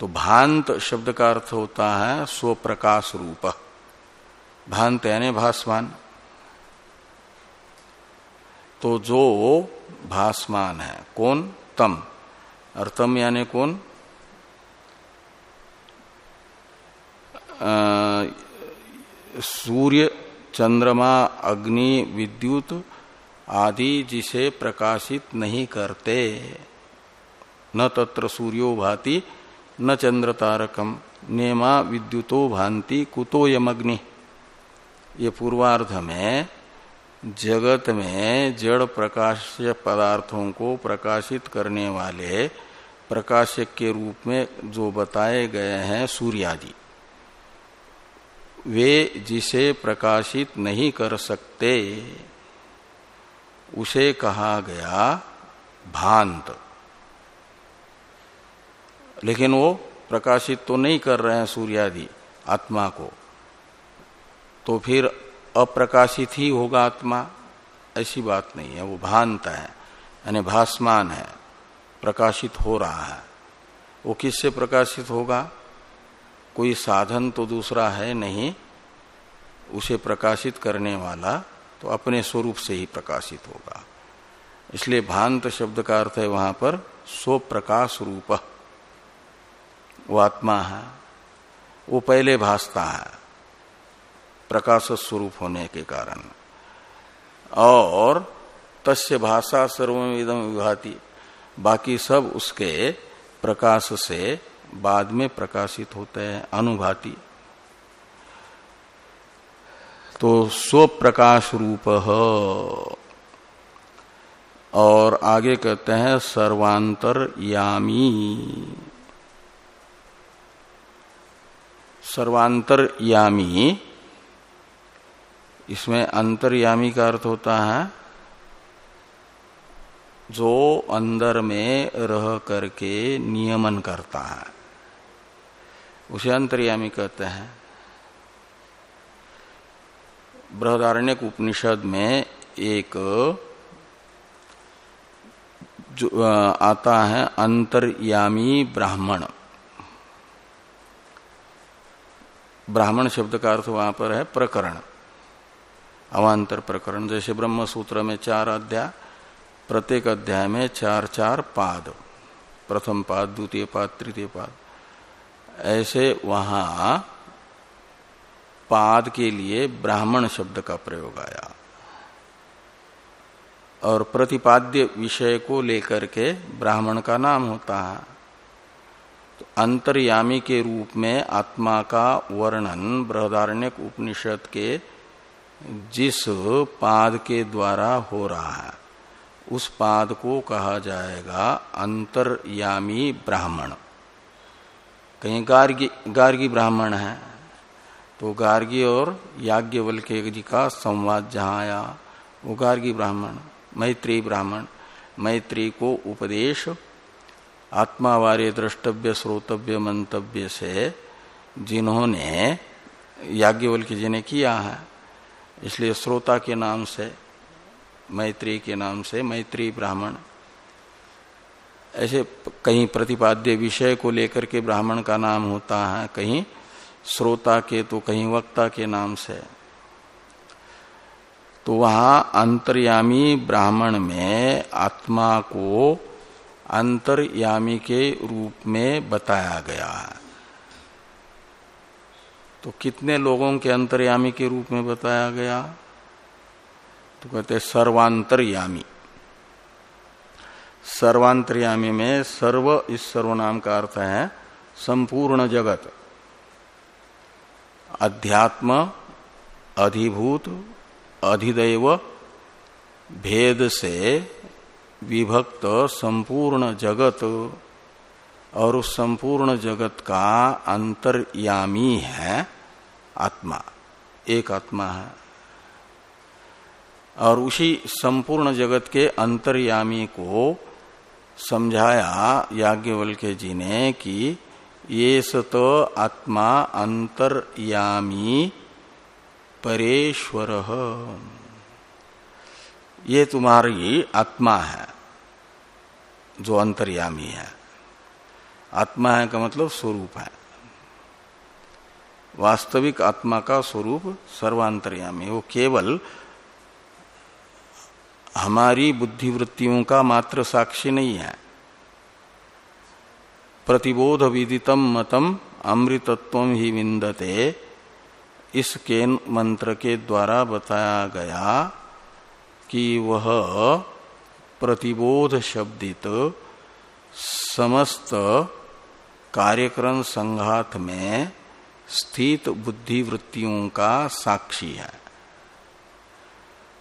A: तो भांत शब्द का अर्थ होता है स्वप्रकाश रूप। भांत यानी भासमान। तो जो भासमान है, कौन? तम। और तम यानी कौन? सूर्य, चंद्रमा, अग्नि, विद्युत आदि जिसे प्रकाशित नहीं करते। न तत्र सूर्यो भाति, न चंद्र तारकम। नेमा विद्युतो भांति कुतो यमग्नि। ये पूर्वार्ध में जगत में जड़ प्रकाश पदार्थों को प्रकाशित करने वाले प्रकाशक के रूप में जो बताए गए हैं सूर्यादि, वे जिसे प्रकाशित नहीं कर सकते, उसे कहा गया भांत। लेकिन वो प्रकाशित तो नहीं कर रहे हैं सूर्यादि, आत्मा को। तो फिर अप्रकाशित ही होगा आत्मा, ऐसी बात नहीं है, वो भांत है, यानी भासमान है, प्रकाशित हो रहा है। वो किससे प्रकाशित होगा? कोई साधन तो दूसरा है नहीं, उसे प्रकाशित करने वाला तो अपने स्वरूप से ही प्रकाशित होगा। इसलिए भांत शब्द का अर्थ है वहाँ पर स्व प्रकाश रूप। वो आत्मा है, वो पहले भासता है। प्रकाश स्वरूप होने के कारण। और तस्य भाषा सर्वमिदम विभाति। बाकी सब उसके प्रकाश से बाद में प्रकाशित होते हैं, अनुभाति। तो स्व प्रकाश रूप और आगे कहते हैं सर्वांतर यामी सर्वांतर यामी इसमें अंतर्यामी का अर्थ होता है, जो अंदर में रह करके नियमन करता है। उसे अंतर्यामी कहते हैं। बृहदारण्यक उपनिषद में एक जो आता है, अंतर्यामी ब्राह्मण। ब्राह्मण शब्द का अर्थ वहाँ पर है प्रकरण। अवान्तर प्रकरण, जैसे ब्रह्म सूत्र में चार अध्याय, प्रत्येक अध्याय में चार चार पाद, प्रथम पाद, द्वितीय पाद, तृतीय पाद। ऐसे वहाँ पाद के लिए ब्राह्मण शब्द का प्रयोग आया। और प्रतिपाद्य विषय को लेकर के ब्राह्मण का नाम होता है। तो अंतर्यामी के रूप में आत्मा का वर्णन बृहदारण्य उपनिषद के जिस पाद के द्वारा हो रहा है, उस पाद को कहा जाएगा अंतर्यामी ब्राह्मण। कहीं गार्गी गार्गी ब्राह्मण है तो गार्गी और याज्ञवल्क्य जी का संवाद जहाँ आया, वो गार्गी ब्राह्मण, मैत्री ब्राह्मण, मैत्री को उपदेश आत्मावार्य द्रष्टव्य, श्रोतव्य, मंतव्य से जिन्होंने याज्ञवल्क्य जी ने किया है। इसलिए श्रोता के नाम से, मैत्री के नाम से, मैत्री ब्राह्मण, ऐसे कहीं प्रतिपाद्य विषय को लेकर के ब्राह्मण का नाम होता है, कहीं श्रोता के तो कहीं वक्ता के नाम से। तो वहाँ अंतर्यामी ब्राह्मण में आत्मा को अंतर्यामी के रूप में बताया गया है। तो कितने लोगों के अंतर्यामी के रूप में बताया गया? तो कहते सर्वांतरयामी। सर्वांतरयामी में सर्व इस सर्वनाम का अर्थ है संपूर्ण जगत। अध्यात्म, अधिभूत, अधिदैव, भेद से विभक्त संपूर्ण जगत और उस संपूर्ण जगत का अंतर्यामी है आत्मा, एक आत्मा है। और उसी संपूर्ण जगत के अंतर्यामी को समझाया याज्ञवल्क्य जी ने कि ये सत आत्मा अंतर्यामी परेश्वर। ये तुम्हारी आत्मा है, जो अंतर्यामी है। आत्मा है का मतलब स्वरूप है। वास्तविक आत्मा का स्वरूप सर्वांतर्यामी वो केवल हमारी बुद्धिवृत्तियों का मात्र साक्षी नहीं है। प्रतिबोध विदितम मतम अमृतत्व ही विंदते। इस केन मंत्र के द्वारा बताया गया कि वह प्रतिबोध शब्दित समस्त कार्यक्रम संघात में स्थित बुद्धि वृत्तियों का साक्षी है।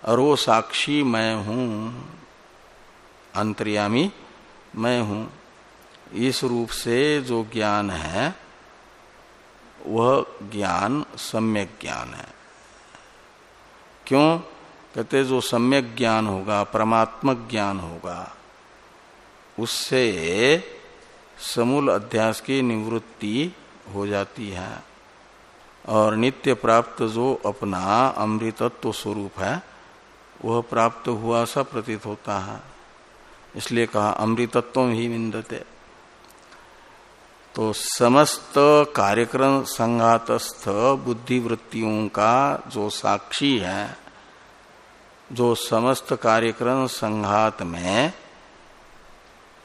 A: और वो साक्षी मैं हूँ, अंतर्यामी मैं हूँ। इस रूप से जो ज्ञान है, वह ज्ञान सम्यक ज्ञान है। क्यों? कहते जो सम्यक ज्ञान होगा, परमात्मक ज्ञान होगा, उससे समूल अध्यास की निवृत्ति हो जाती है। और नित्य प्राप्त जो अपना अमृतत्व स्वरूप है, वह प्राप्त हुआ सा प्रतीत होता है। इसलिए कहा अमृतत्व ही विंदते तो समस्त कार्यक्रम संघातस्थ बुद्धिवृत्तियों का जो साक्षी है, जो समस्त कार्यक्रम संघात में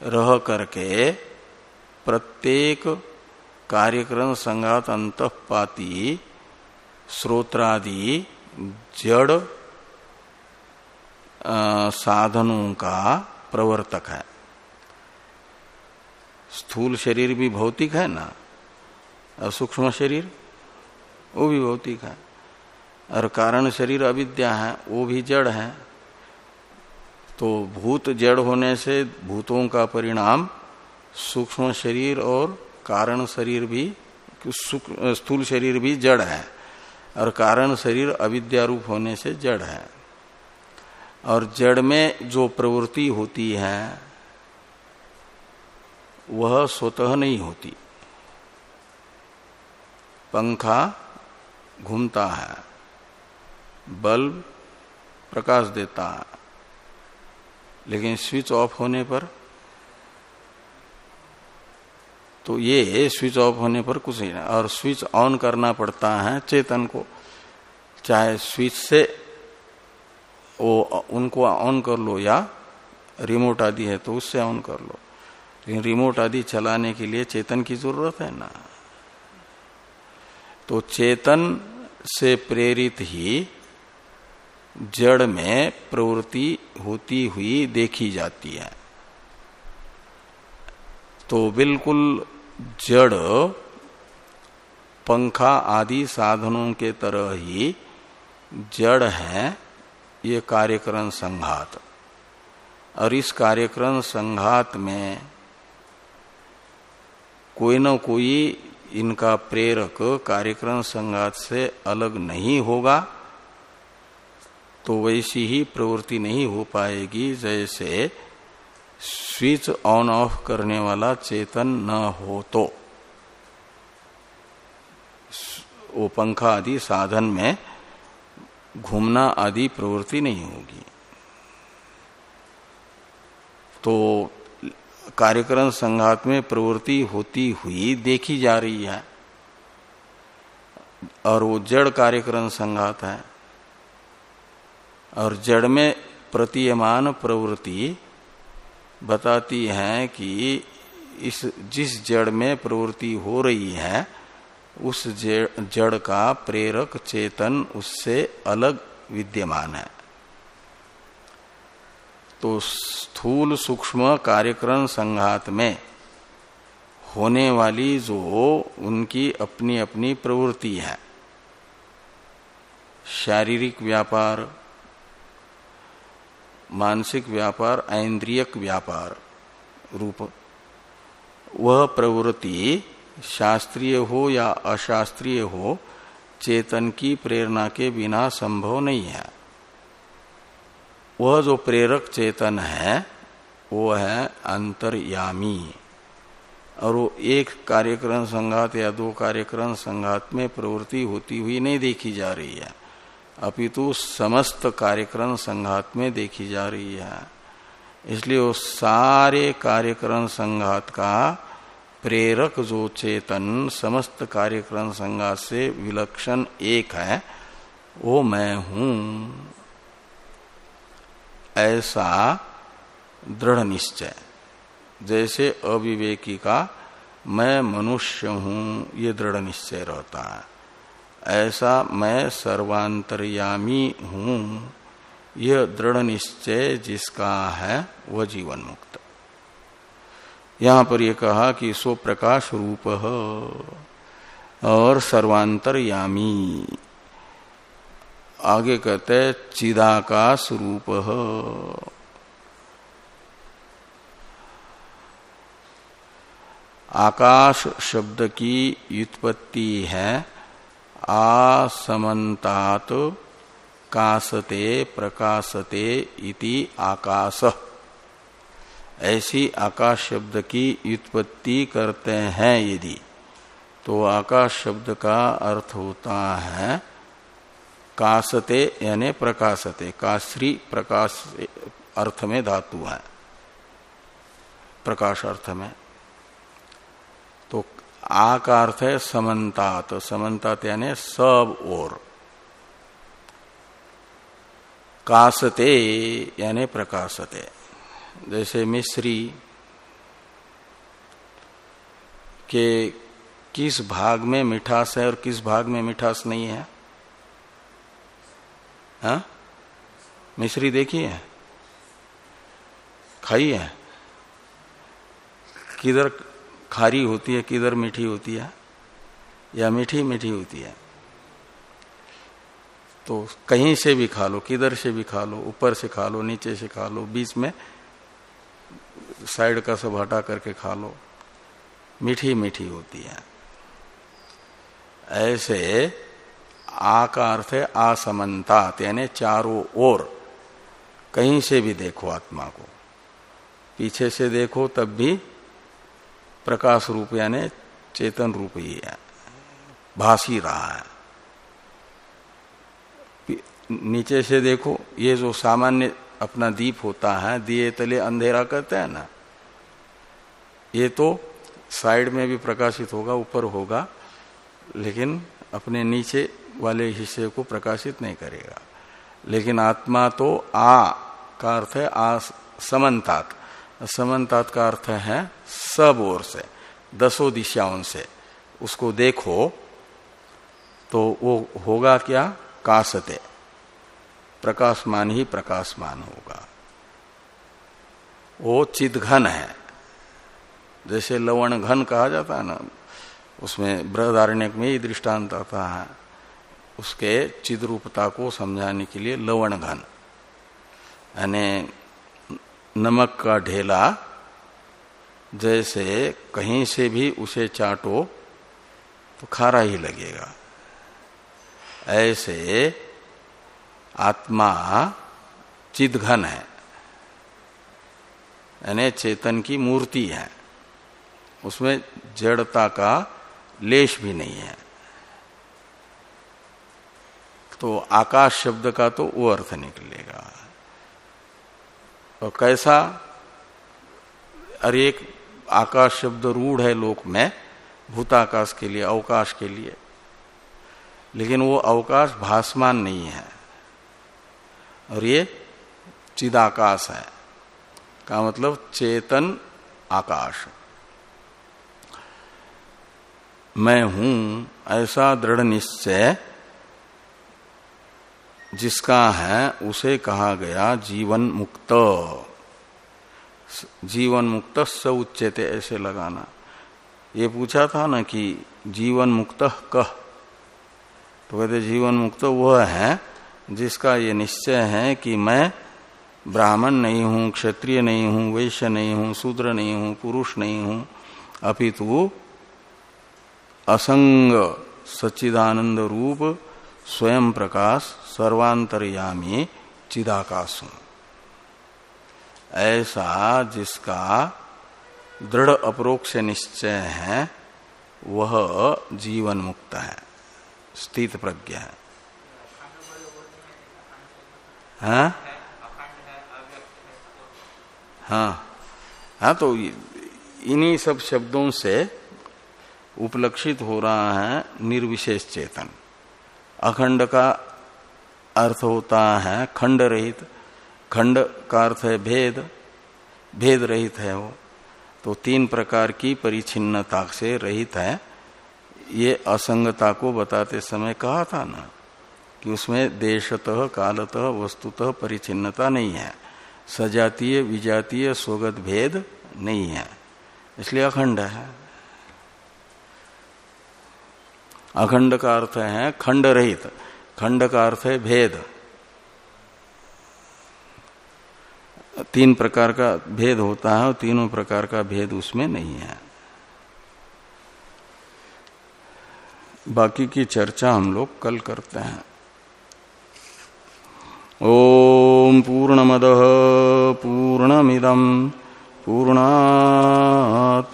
A: रह करके प्रत्येक कार्यक्रम संगात अंतपाती श्रोत्रादि जड़ साधनों का प्रवर्तक है। स्थूल शरीर भी भौतिक है ना? और सूक्ष्म शरीर, वो भी भौतिक है। और कारण शरीर अविद्या है, वो भी जड़ है। तो भूत जड़ होने से भूतों का परिणाम सूक्ष्म शरीर और कारण शरीर भी स्थूल शरीर भी जड़ है, और कारण शरीर अविद्यारूप होने से जड़ है। और जड़ में जो प्रवृत्ति होती है, वह स्वतः नहीं होती। पंखा घूमता है, बल्ब प्रकाश देता है, लेकिन स्विच ऑफ़ होने पर तो ये स्विच ऑफ़ होने पर कुछ नहीं और स्विच ऑन करना पड़ता है चेतन को। चाहे स्विच से वो उनको ऑन कर लो या रिमोट आदि है तो उससे ऑन कर लो। लेकिन रिमोट आदि चलाने के लिए चेतन की ज़रूरत है ना। तो चेतन से प्रेरित ही जड़ में प्रवृत्ति होती हुई देखी जाती है। तो बिल्कुल जड़, पंखा आदि साधनों के तरह ही जड़ है, ये कार्यक्रम संघात। और इस कार्यक्रम संघात में कोई न कोई इनका प्रेरक कार्यक्रम संघात से अलग नहीं होगा तो वैसी ही प्रवृत्ति नहीं हो पाएगी, जैसे स्विच ऑन ऑफ़ करने वाला चेतन न हो तो। वो पंखा आदि साधन में घूमना आदि प्रवृत्ति नहीं होगी। तो कार्यक्रम संघात में प्रवृत्ति होती हुई देखी जा रही है और वो जड़ कार्यक्रम संघात है। और जड़ में प्रतीयमान प्रवृत्ति बताती है कि इस, जिस जड़ में प्रवृत्ति हो रही है, उस जड़ का प्रेरक चेतन उससे अलग विद्यमान है। तो स्थूल सूक्ष्म कार्यक्रम संघात में होने वाली जो उनकी अपनी अपनी प्रवृत्ति है, शारीरिक व्यापार मानसिक व्यापार, ऐन्द्रियक व्यापार रूप। वह प्रवृत्ति शास्त्रीय हो या अशास्त्रीय हो, चेतन की प्रेरणा के बिना संभव नहीं है। वह जो प्रेरक चेतन है, वो है अंतर्यामी। और वो एक कार्यक्रम संघात या दो कार्यक्रम संघात में प्रवृत्ति होती हुई नहीं देखी जा रही है। अपितु समस्त कार्यक्रम संघात में देखी जा रही है। इसलिए वो सारे कार्यक्रम संघात का प्रेरक जो चेतन समस्त कार्यक्रम संघात से विलक्षण एक है, वो मैं हूँ। ऐसा दृढ़ निश्चय। जैसे अविवेकी का, मैं मनुष्य हूँ, ये दृढ़ निश्चय रहता है। ऐसा मैं सर्वांतरयामी हूँ। यह दृढ़ निश्चय जिसका है, वह जीवन मुक्त यहाँ पर यह कहा कि सो प्रकाश रूप और सर्वांतरयामी। आगे कहते चिदाकाश रूप आकाश शब्द की व्युत्पत्ति है आसमंतात कासते प्रकाशते इति आकाश। ऐसी आकाश शब्द की व्युत्पत्ति करते हैं यदि तो आकाश शब्द का अर्थ होता है कासते यानी प्रकाशते। काश्री प्रकाश अर्थ में धातु है, प्रकाश अर्थ में। आ का अर्थ है समन्तात समन्तात यानी सब और कासते यानी प्रकाशते। जैसे मिश्री के किस भाग में मिठास है और किस भाग में मिठास नहीं है? हा? मिश्री देखी है? खाई है? किधर खारी होती है, किधर मीठी होती है? या मीठी मीठी होती है? तो कहीं से भी खा लो, किधर से भी खा लो, ऊपर से खा लो, नीचे से खा लो, बीच में साइड का सब हटा करके खा लो। मीठी मीठी होती है। ऐसे आ का अर्थ है असमनता यानी चारों ओर कहीं से भी देखो आत्मा को। पीछे से देखो, तब भी प्रकाश रूप यानी चेतन रूप ही है। भासी रहा है। नीचे से देखो, ये जो सामान्य अपना दीप होता है, दिए तले अंधेरा करते हैं ना, ये तो साइड में भी प्रकाशित होगा, ऊपर होगा, लेकिन अपने नीचे वाले हिस्से को प्रकाशित नहीं करेगा। लेकिन आत्मा तो आ का अर्थ है आ समन्तात। समन्तात का अर्थ है, सब ओर से, दसों दिशाओं से। उसको देखो तो वो होगा क्या? कासते। प्रकाशमान ही प्रकाशमान होगा। वो चिदघन है। जैसे लवण घन कहा जाता है ना, उसमें बृहदारण्य में ही दृष्टांत आता है। उसके चिद्रूपता को समझाने के लिए लवण घन। यानी नमक का ढेला, जैसे कहीं से भी उसे चाटो तो खारा ही लगेगा। ऐसे आत्मा चिदघन है, यानी चेतन की मूर्ति है। उसमें जड़ता का लेश भी नहीं है। तो आकाश शब्द का तो वो अर्थ निकलेगा। और कैसा अरे एक आकाश शब्द रूढ़ है लोक में, भूताकाश के लिए, अवकाश के लिए। लेकिन वो अवकाश भासमान नहीं है। और ये चिदाकाश है। का मतलब चेतन आकाश। मैं हूँ ऐसा दृढ़ निश्चय जिसका है, उसे कहा गया जीवन मुक्त जीवन मुक्त स उच्चते ऐसे लगाना। ये पूछा था ना कि जीवन मुक्त कह। तो कहते जीवन मुक्त वह है जिसका ये निश्चय है कि मैं ब्राह्मण नहीं हूँ, क्षत्रिय नहीं हूँ, वैश्य नहीं हूँ, शूद्र नहीं हूँ, पुरुष नहीं हूँ, अपितु असंग सच्चिदानंद रूप स्वयं प्रकाश सर्वांतरयामी चिदाकाश हूँ ऐसा जिसका दृढ़ अप्रोक्ष निश्चय है, वह जीवन मुक्त है, स्थित प्रज्ञा है। हाँ? हाँ। हाँ तो इन्हीं सब शब्दों से उपलक्षित हो रहा है निर्विशेष चेतन। अखंड का अर्थ होता है खंड रहित, खंड का अर्थ है भेद भेद रहित है वो। तो तीन प्रकार की परिचिन्नता से रहित है। ये असंगता को बताते समय कहा था ना कि उसमें देशतः, कालतः, वस्तुतः परिचिन्नता नहीं है। सजातीय, विजातीय, स्वगत भेद नहीं है। इसलिए अखंड है। अखंड का अर्थ है खंड रहित, खंड का अर्थ है भेद। तीन प्रकार का भेद होता है और तीनों प्रकार का भेद उसमें नहीं है। बाकी की चर्चा हम लोग कल करते हैं। ओम पूर्णमद पूर्णमिदम पूर्णा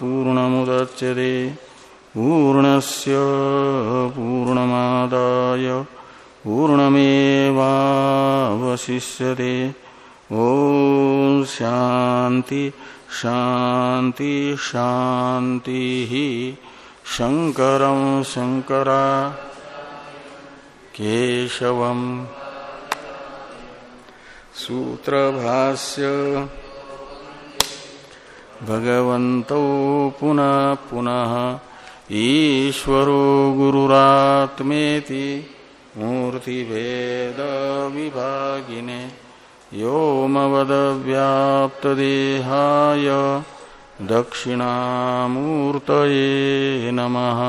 A: पूर्णमुदच्यते। पूर्णस्य पूर्णमादाय पूर्णमेवावशिष्यते। ओ शांति शांति शांति शंकर शंकरा केशव सूत्रभाष्य। भगवन्तौ पुनः पुनः ईश्वरो गुरुरात्मेति मूर्तिभेद विभागिने योमवदव्याप्तदेहाय दक्षिणामूर्तये नमः।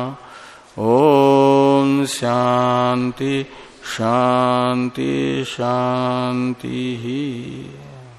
A: ॐ शान्ति शान्ति शान्तिः।